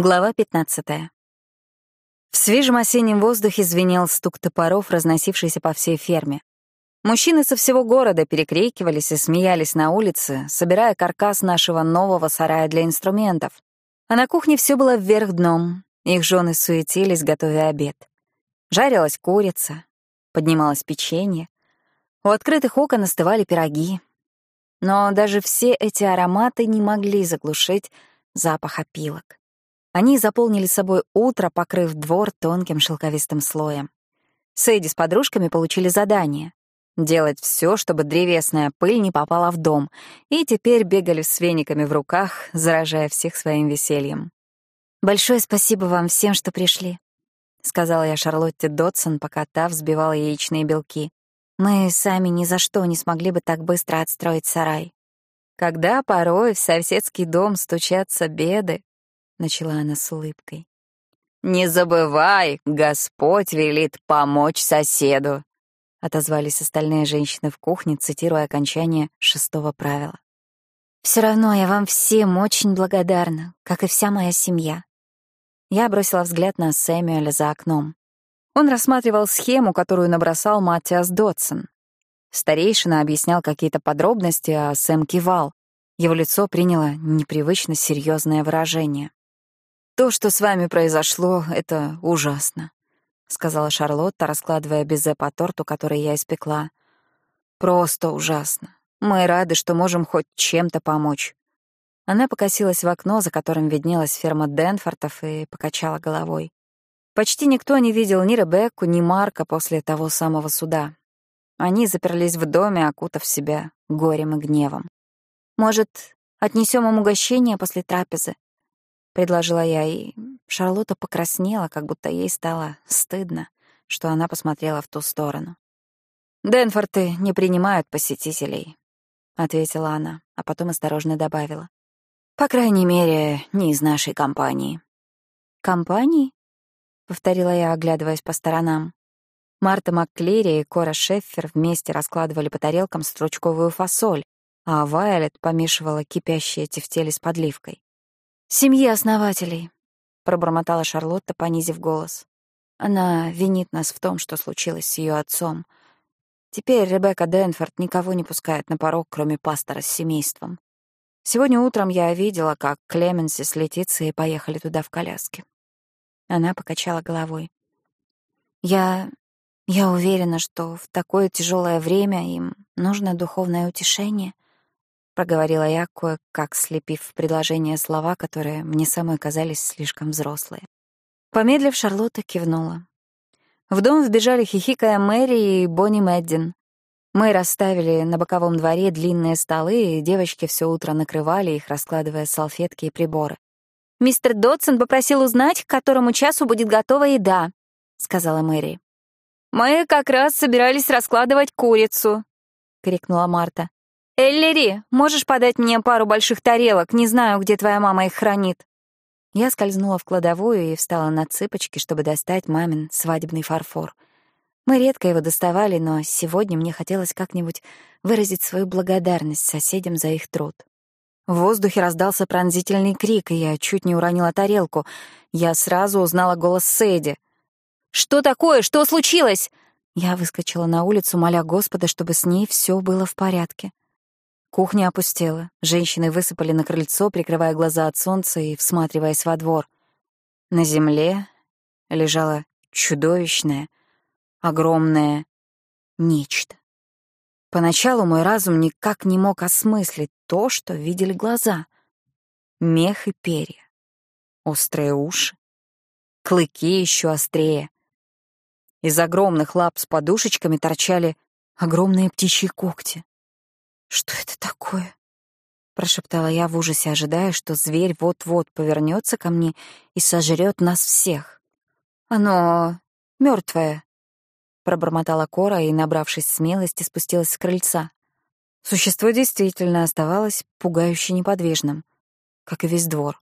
Глава 15. В свежем осеннем воздухе звенел стук топоров, разносившийся по всей ферме. Мужчины со всего города перекрикивались и смеялись на улице, собирая каркас нашего нового сарая для инструментов. А на кухне все было вверх дном. Их жены суетились, готовя обед. Жарилась курица, поднималось печенье. У открытых окон остывали пироги. Но даже все эти ароматы не могли заглушить запах опилок. Они заполнили собой утро, покрыв двор тонким шелковистым слоем. Сэйди с подружками получили задание — делать все, чтобы древесная пыль не попала в дом, и теперь бегали с вениками в руках, заражая всех своим весельем. «Большое спасибо вам всем, что пришли», — сказала я Шарлотте Дотсон, пока та взбивала яичные белки. «Мы сами ни за что не смогли бы так быстро отстроить сарай». Когда порой в соседский дом стучатся беды, — начала она с улыбкой. «Не забывай, Господь велит помочь соседу», — отозвались остальные женщины в кухне, цитируя окончание шестого правила. «Все равно я вам всем очень благодарна, как и вся моя семья». Я бросила взгляд на Сэмюэля за окном. Он рассматривал схему, которую набросал Матиас Дотсон. Старейшина объяснял какие-то подробности, а Сэм кивал. Его лицо приняло непривычно серьезное выражение. «То, что с вами произошло, это ужасно», — сказала Шарлотта, раскладывая безе по торту, который я испекла. «Просто ужасно. Мы рады, что можем хоть чем-то помочь». Она покосилась в окно, за которым виднелась ферма Денфортов, и покачала головой. Почти никто не видел ни Ребекку, ни Марка после того самого суда. Они заперлись в доме, окутав себя горем и гневом. «Может, отнесем им угощение после трапезы?» Предложила я, и Шарлотта покраснела, как будто ей стало стыдно, что она посмотрела в ту сторону. «Денфорты не принимают посетителей», — ответила она, а потом осторожно добавила. «По крайней мере, не из нашей компании». «Компании?» — повторила я, оглядываясь по сторонам. Марта МакКлери и Кора Шеффер вместе раскладывали по тарелкам стручковую фасоль, а Вайолет помешивала кипящие тефтели с подливкой. «Семьи основателей», — пробормотала Шарлотта, понизив голос. «Она винит нас в том, что случилось с ее отцом. Теперь Ребекка Денфорд никого не пускает на порог, кроме пастора с семейством. Сегодня утром я видела, как Клеменси с Летицией поехали туда в коляске». Она покачала головой. «Я... я уверена, что в такое тяжелое время им нужно духовное утешение» проговорила я, кое-как слепив в предложение слова, которые мне самой казались слишком взрослые. Помедлив, Шарлотта кивнула. В дом вбежали хихикая Мэри и Бонни Мэддин. Мы расставили на боковом дворе длинные столы, и девочки все утро накрывали их, раскладывая салфетки и приборы. «Мистер Додсон попросил узнать, к которому часу будет готова еда», — сказала Мэри. «Мы как раз собирались раскладывать курицу», — крикнула Марта. «Эллири, можешь подать мне пару больших тарелок? Не знаю, где твоя мама их хранит». Я скользнула в кладовую и встала на цыпочки, чтобы достать мамин свадебный фарфор. Мы редко его доставали, но сегодня мне хотелось как-нибудь выразить свою благодарность соседям за их труд. В воздухе раздался пронзительный крик, и я чуть не уронила тарелку. Я сразу узнала голос Сэйди. «Что такое? Что случилось?» Я выскочила на улицу, моля Господа, чтобы с ней все было в порядке. Кухня опустела. Женщины высыпали на крыльцо, прикрывая глаза от солнца и всматриваясь во двор. На земле лежало чудовищное, огромное нечто. Поначалу мой разум никак не мог осмыслить то, что видели глаза. Мех и перья, острые уши, клыки еще острее. Из огромных лап с подушечками торчали огромные птичьи когти. «Что это такое?» — прошептала я в ужасе, ожидая, что зверь вот-вот повернется ко мне и сожрет нас всех. «Оно мертвое, пробормотала Кора и, набравшись смелости, спустилась с крыльца. Существо действительно оставалось пугающе неподвижным, как и весь двор.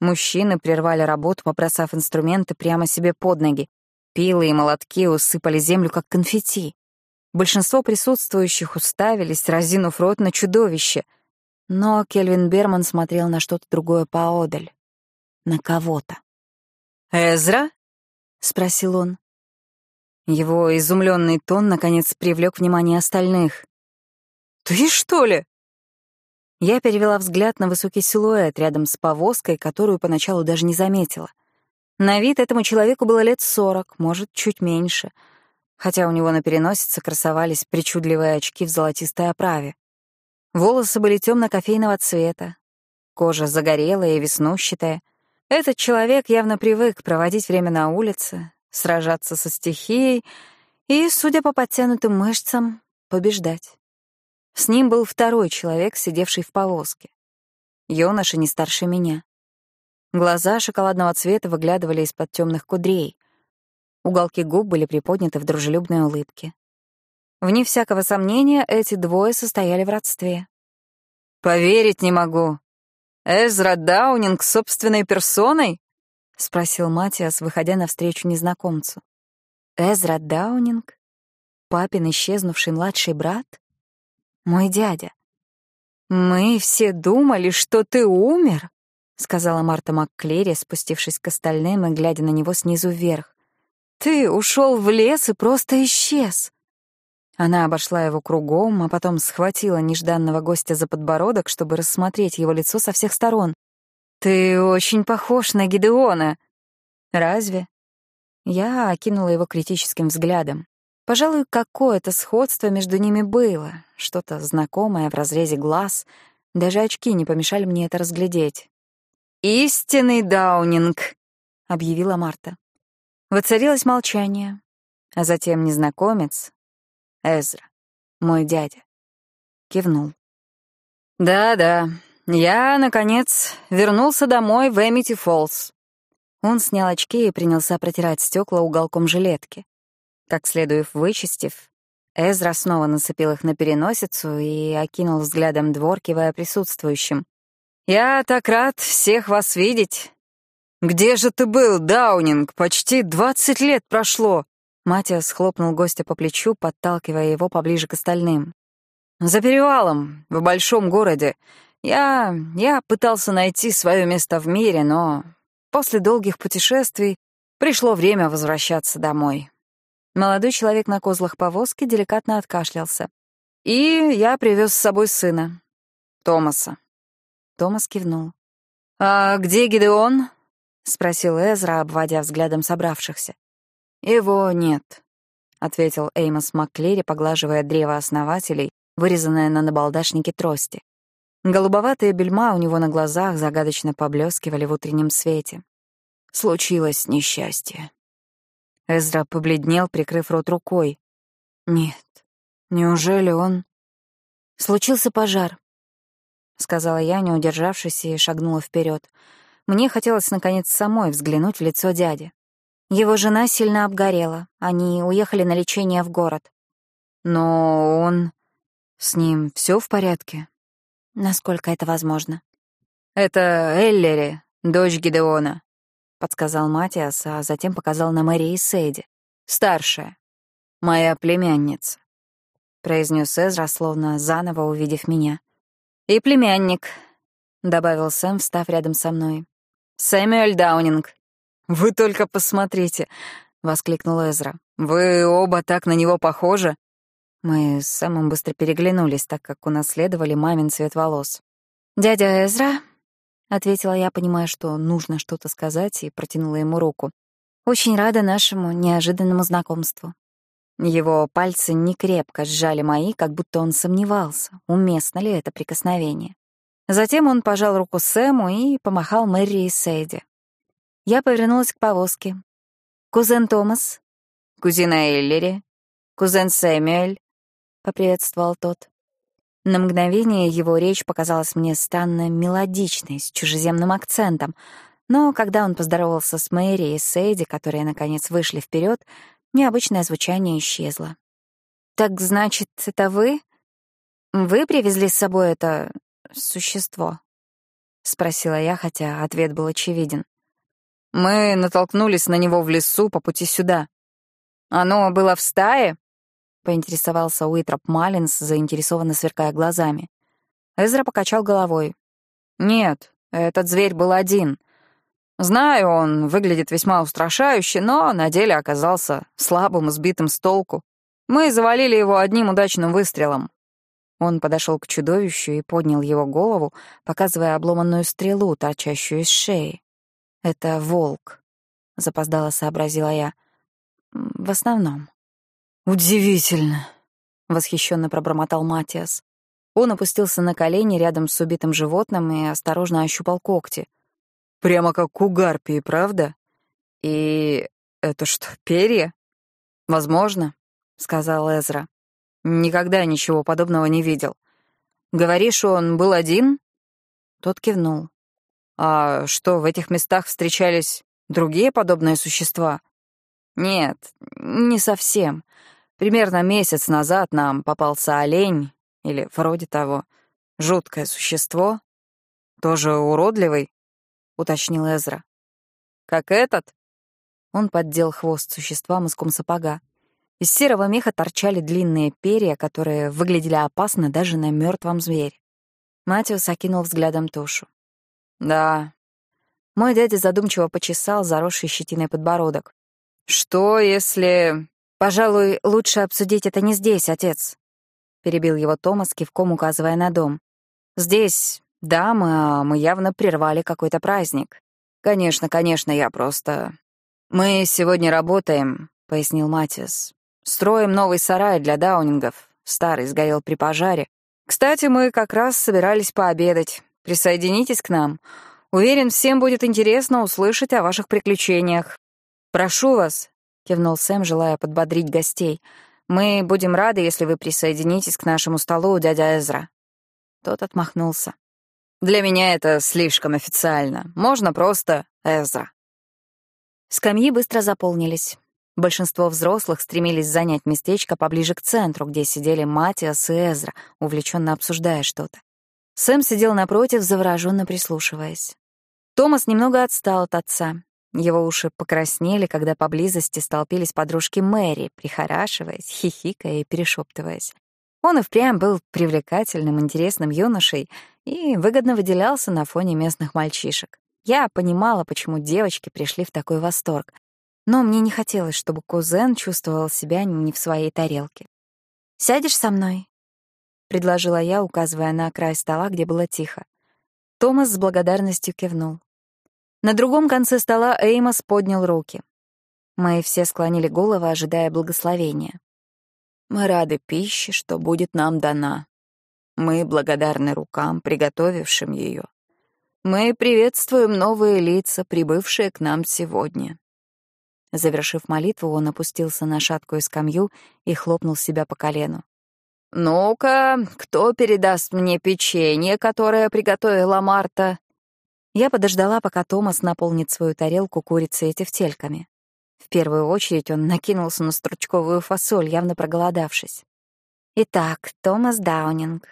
Мужчины прервали работу, побросав инструменты прямо себе под ноги. Пилы и молотки усыпали землю, как конфетти. Большинство присутствующих уставились, разинув рот на чудовище. Но Кельвин Берман смотрел на что-то другое поодаль. на кого-то. «Эзра?» — спросил он. Его изумленный тон, наконец, привлек внимание остальных. «Ты, что ли?» Я перевела взгляд на высокий силуэт рядом с повозкой, которую поначалу даже не заметила. На вид этому человеку было лет сорок, может, чуть меньше, хотя у него на переносице красовались причудливые очки в золотистой оправе. Волосы были темно-кофейного цвета, кожа загорелая и веснущатая. Этот человек явно привык проводить время на улице, сражаться со стихией и, судя по подтянутым мышцам, побеждать. С ним был второй человек, сидевший в повозке. Юноша не старше меня. Глаза шоколадного цвета выглядывали из-под темных кудрей. Уголки губ были приподняты в дружелюбной улыбке. Вне всякого сомнения, эти двое состояли в родстве. «Поверить не могу. Эзра Даунинг собственной персоной?» — спросил Матиас, выходя навстречу незнакомцу. «Эзра Даунинг? Папин исчезнувший младший брат? Мой дядя. Мы все думали, что ты умер?» — сказала Марта МакКлери, спустившись к остальным и глядя на него снизу вверх. «Ты ушел в лес и просто исчез!» Она обошла его кругом, а потом схватила нежданного гостя за подбородок, чтобы рассмотреть его лицо со всех сторон. «Ты очень похож на Гидеона». «Разве?» Я окинула его критическим взглядом. Пожалуй, какое-то сходство между ними было, что-то знакомое в разрезе глаз. Даже очки не помешали мне это разглядеть. «Истинный Даунинг», — объявила Марта. Воцарилось молчание, а затем незнакомец, Эзра, мой дядя, кивнул. «Да-да, я, наконец, вернулся домой в Эмити Фоллс. Он снял очки и принялся протирать стекла уголком жилетки. Как следует вычистив, Эзра снова нацепил их на переносицу и окинул взглядом двор, кивая присутствующим. «Я так рад всех вас видеть. Где же ты был, Даунинг? Почти двадцать лет прошло!» Матиас хлопнул гостя по плечу, подталкивая его поближе к остальным. «За перевалом, в большом городе. Я... я пытался найти свое место в мире, но после долгих путешествий пришло время возвращаться домой. Молодой человек на козлах повозки деликатно откашлялся. И я привез с собой сына, Томаса. Томас кивнул. «А где Гидеон?» — спросил Эзра, обводя взглядом собравшихся. «Его нет», — ответил Эймос Макклери, поглаживая древо основателей, вырезанное на набалдашнике трости. Голубоватые бельма у него на глазах загадочно поблескивали в утреннем свете. Случилось несчастье. Эзра побледнел, прикрыв рот рукой. Нет, неужели он... Случился пожар, — сказала я, не удержавшись, и шагнула вперед. Мне хотелось, наконец, самой взглянуть в лицо дяди. Его жена сильно обгорела. Они уехали на лечение в город. Но он... С ним все в порядке? Насколько это возможно. «Это Эллери, дочь Гидеона», — подсказал Матиас, а затем показал на Мэри и Сейди. «Старшая. Моя племянница», — произнес Эзра, словно заново увидев меня. «И племянник», — добавил Сэм, встав рядом со мной. «Сэмюэль Даунинг». «Вы только посмотрите», — воскликнул Эзра. «Вы оба так на него похожи». Мы с Сэмом быстро переглянулись, так как унаследовали мамин цвет волос. «Дядя Эзра?» — ответила я, понимая, что нужно что-то сказать, и протянула ему руку. «Очень рада нашему неожиданному знакомству». Его пальцы некрепко сжали мои, как будто он сомневался, уместно ли это прикосновение. Затем он пожал руку Сэму и помахал Мэри и Сейди. Я повернулась к повозке. «Кузен Томас?» «Кузина Эллири?» «Кузен Сэмюэль?» — поприветствовал тот. На мгновение его речь показалась мне странно мелодичной, с чужеземным акцентом, но когда он поздоровался с Мэри и Сейди, которые, наконец, вышли вперед, необычное звучание исчезло. «Так, значит, это вы? Вы привезли с собой это... существо?» — спросила я, хотя ответ был очевиден. «Мы натолкнулись на него в лесу по пути сюда. Оно было в стае?» — поинтересовался Уитроп Маллинс, заинтересованно сверкая глазами. Эзра покачал головой. «Нет, этот зверь был один. Знаю, он выглядит весьма устрашающе, но на деле оказался слабым сбитым с толку. Мы завалили его одним удачным выстрелом. Он подошел к чудовищу и поднял его голову, показывая обломанную стрелу, торчащую из шеи. «Это волк», — запоздало сообразила я. «В основном». «Удивительно», — восхищенно пробормотал Матиас. Он опустился на колени рядом с убитым животным и осторожно ощупал когти. «Прямо как у гарпии, правда? И это что, перья?» «Возможно», — сказал Эзра. Никогда ничего подобного не видел. Говоришь, он был один? Тот кивнул. А что, в этих местах встречались другие подобные существа? Нет, не совсем. Примерно месяц назад нам попался олень, или вроде того. Жуткое существо. Тоже уродливый, уточнил Эзра. Как этот? Он поддел хвост существа мыском сапога. Из серого меха торчали длинные перья, которые выглядели опасно даже на мертвом звере. Матиус окинул взглядом тушу. «Да». Мой дядя задумчиво почесал заросший щетиной подбородок. «Что, если...» «Пожалуй, лучше обсудить это не здесь, отец», — перебил его Томас, кивком указывая на дом. «Здесь, да, мы, мы явно прервали какой-то праздник. Конечно, конечно, я просто...» «Мы сегодня работаем», — пояснил Матиас. Строим новый сарай для даунингов. Старый сгорел при пожаре. Кстати, мы как раз собирались пообедать. Присоединитесь к нам. Уверен, всем будет интересно услышать о ваших приключениях. Прошу вас, кивнул Сэм, желая подбодрить гостей. Мы будем рады, если вы присоединитесь к нашему столу, дядя Эзра. Тот отмахнулся. Для меня это слишком официально. Можно просто Эзра. Скамьи быстро заполнились. Большинство взрослых стремились занять местечко поближе к центру, где сидели Матиас и Эзра, увлеченно обсуждая что-то. Сэм сидел напротив, завороженно прислушиваясь. Томас немного отстал от отца. Его уши покраснели, когда поблизости столпились подружки Мэри, прихорашиваясь, хихикая и перешептываясь. Он и впрямь был привлекательным, интересным юношей и выгодно выделялся на фоне местных мальчишек. Я понимала, почему девочки пришли в такой восторг. Но мне не хотелось, чтобы кузен чувствовал себя не в своей тарелке. «Сядешь со мной?» — предложила я, указывая на край стола, где было тихо. Томас с благодарностью кивнул. На другом конце стола Эймос поднял руки. Мы все склонили головы, ожидая благословения. «Мы рады пище, что будет нам дана. Мы благодарны рукам, приготовившим ее. Мы приветствуем новые лица, прибывшие к нам сегодня. Завершив молитву, он опустился на шаткую скамью и хлопнул себя по колену. «Ну-ка, кто передаст мне печенье, которое приготовила Марта?» Я подождала, пока Томас наполнит свою тарелку курицей и тефтельками. В первую очередь он накинулся на стручковую фасоль, явно проголодавшись. «Итак, Томас Даунинг».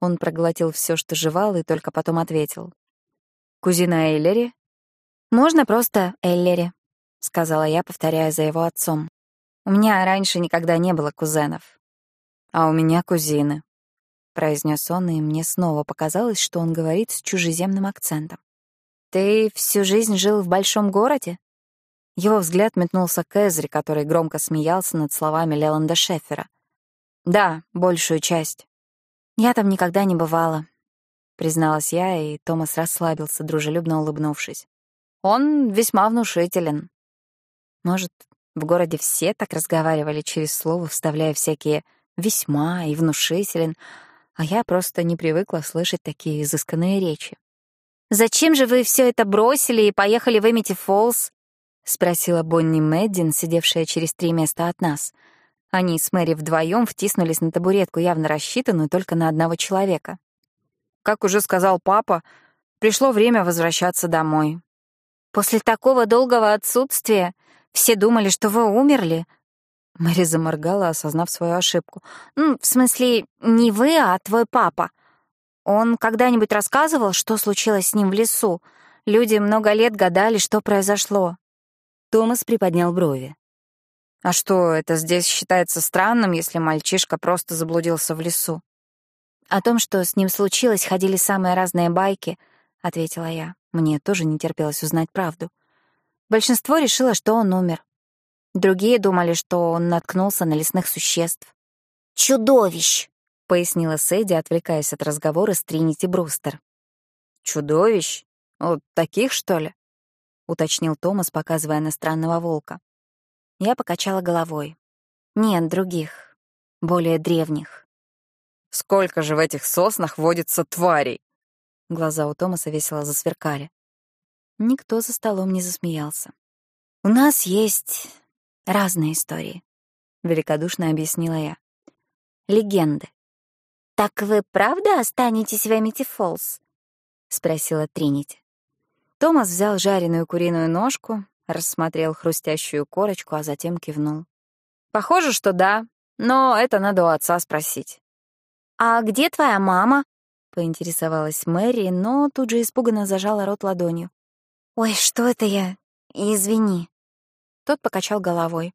Он проглотил все, что жевал, и только потом ответил. «Кузина Эллери?» «Можно просто Эллери», — сказала я, повторяя за его отцом. «У меня раньше никогда не было кузенов». «А у меня кузины», — произнес он, и мне снова показалось, что он говорит с чужеземным акцентом. «Ты всю жизнь жил в большом городе?» Его взгляд метнулся к Эзри, который громко смеялся над словами Леланда Шеффера. «Да, большую часть. Я там никогда не бывала», — призналась я, и Томас расслабился, дружелюбно улыбнувшись. «Он весьма внушителен. Может, в городе все так разговаривали через слово, вставляя всякие «весьма» и «внушителен», а я просто не привыкла слышать такие изысканные речи. «Зачем же вы все это бросили и поехали в Эмити Фоллс?» — спросила Бонни Мэддин, сидевшая через три места от нас. Они с Мэри вдвоем втиснулись на табуретку, явно рассчитанную только на одного человека. «Как уже сказал папа, пришло время возвращаться домой». «После такого долгого отсутствия все думали, что вы умерли». Мэри заморгала, осознав свою ошибку. «Ну, в смысле, не вы, а твой папа. Он когда-нибудь рассказывал, что случилось с ним в лесу? Люди много лет гадали, что произошло». Томас приподнял брови. «А что, это здесь считается странным, если мальчишка просто заблудился в лесу?» «О том, что с ним случилось, ходили самые разные байки», — ответила я. Мне тоже не терпелось узнать правду. Большинство решило, что он умер. Другие думали, что он наткнулся на лесных существ. «Чудовищ!» — пояснила Сэдди, отвлекаясь от разговора с Тринити Брустер. «Чудовищ? Вот таких, что ли?» — уточнил Томас, показывая на странного волка. Я покачала головой. Нет, других, более древних. «Сколько же в этих соснах водится тварей?» Глаза у Томаса весело засверкали. Никто за столом не засмеялся. «У нас есть разные истории», — великодушно объяснила я. «Легенды». «Так вы правда останетесь в Эмити Фолс?» — спросила Тринити. Томас взял жареную куриную ножку, рассмотрел хрустящую корочку, а затем кивнул. «Похоже, что да, но это надо у отца спросить». «А где твоя мама?» — поинтересовалась Мэри, но тут же испуганно зажала рот ладонью. «Ой, что это я? Извини». Тот покачал головой.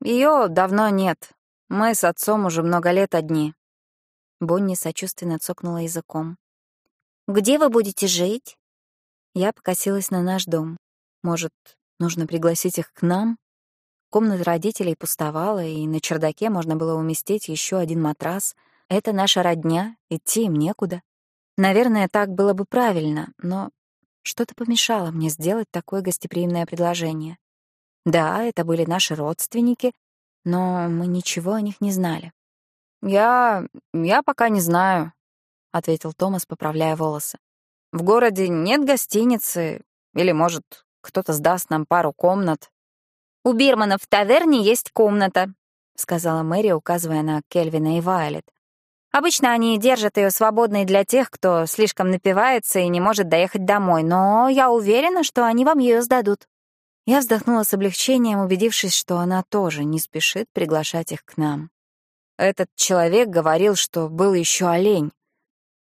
Ее давно нет. Мы с отцом уже много лет одни». Бонни сочувственно цокнула языком. «Где вы будете жить?» Я покосилась на наш дом. Может, нужно пригласить их к нам? Комната родителей пустовала, и на чердаке можно было уместить еще один матрас. Это наша родня, идти им некуда. Наверное, так было бы правильно, но что-то помешало мне сделать такое гостеприимное предложение. Да, это были наши родственники, но мы ничего о них не знали. «Я... я пока не знаю», — ответил Томас, поправляя волосы. «В городе нет гостиницы, или, может, кто-то сдаст нам пару комнат». «У Бирмана в таверне есть комната», — сказала Мэри, указывая на Кельвина и Вайлет. Обычно они держат ее свободной для тех, кто слишком напивается и не может доехать домой, но я уверена, что они вам ее сдадут». Я вздохнула с облегчением, убедившись, что она тоже не спешит приглашать их к нам. «Этот человек говорил, что был еще олень.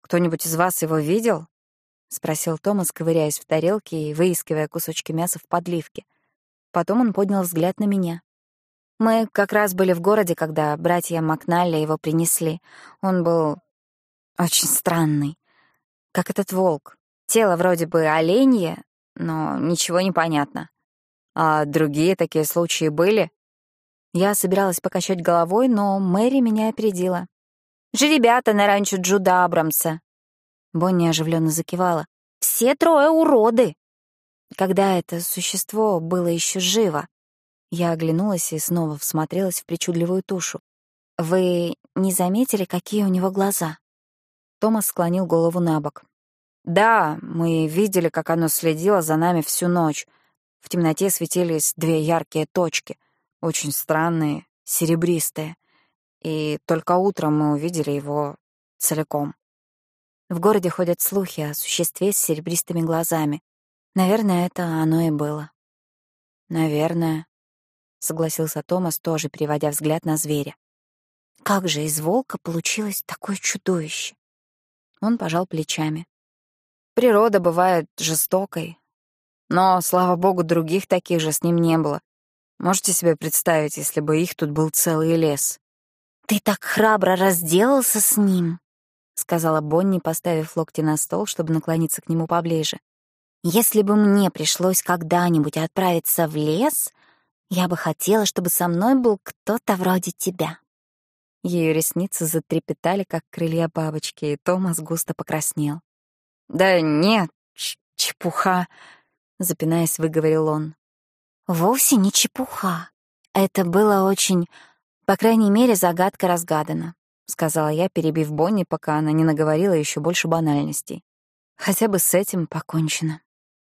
Кто-нибудь из вас его видел?» — спросил Томас, ковыряясь в тарелке и выискивая кусочки мяса в подливке. Потом он поднял взгляд на меня. Мы как раз были в городе, когда братья Макналли его принесли. Он был очень странный, как этот волк. Тело вроде бы оленье, но ничего не понятно. А другие такие случаи были? Я собиралась покачать головой, но Мэри меня опередила. «Жеребята на ранчо Джуда Абрамса». Бонни оживленно закивала. «Все трое уроды!» Когда это существо было еще живо, я оглянулась и снова всмотрелась в причудливую тушу. «Вы не заметили, какие у него глаза?» Томас склонил голову на бок. «Да, мы видели, как оно следило за нами всю ночь. В темноте светились две яркие точки, очень странные, серебристые. И только утром мы увидели его целиком». В городе ходят слухи о существе с серебристыми глазами. Наверное, это оно и было. Наверное согласился Томас, тоже переводя взгляд на зверя. Как же из волка получилось такое чудовище? Он пожал плечами. Природа бывает жестокой. Но, слава богу, других таких же с ним не было. Можете себе представить, если бы их тут был целый лес? «Ты так храбро разделался с ним», — сказала Бонни, поставив локти на стол, чтобы наклониться к нему поближе. «Если бы мне пришлось когда-нибудь отправиться в лес, я бы хотела, чтобы со мной был кто-то вроде тебя». Ее ресницы затрепетали, как крылья бабочки, и Томас густо покраснел. «Да нет, чепуха», — запинаясь, выговорил он. «Вовсе не чепуха. Это было очень... По крайней мере, загадка разгадана», — сказала я, перебив Бонни, пока она не наговорила еще больше банальностей. «Хотя бы с этим покончено».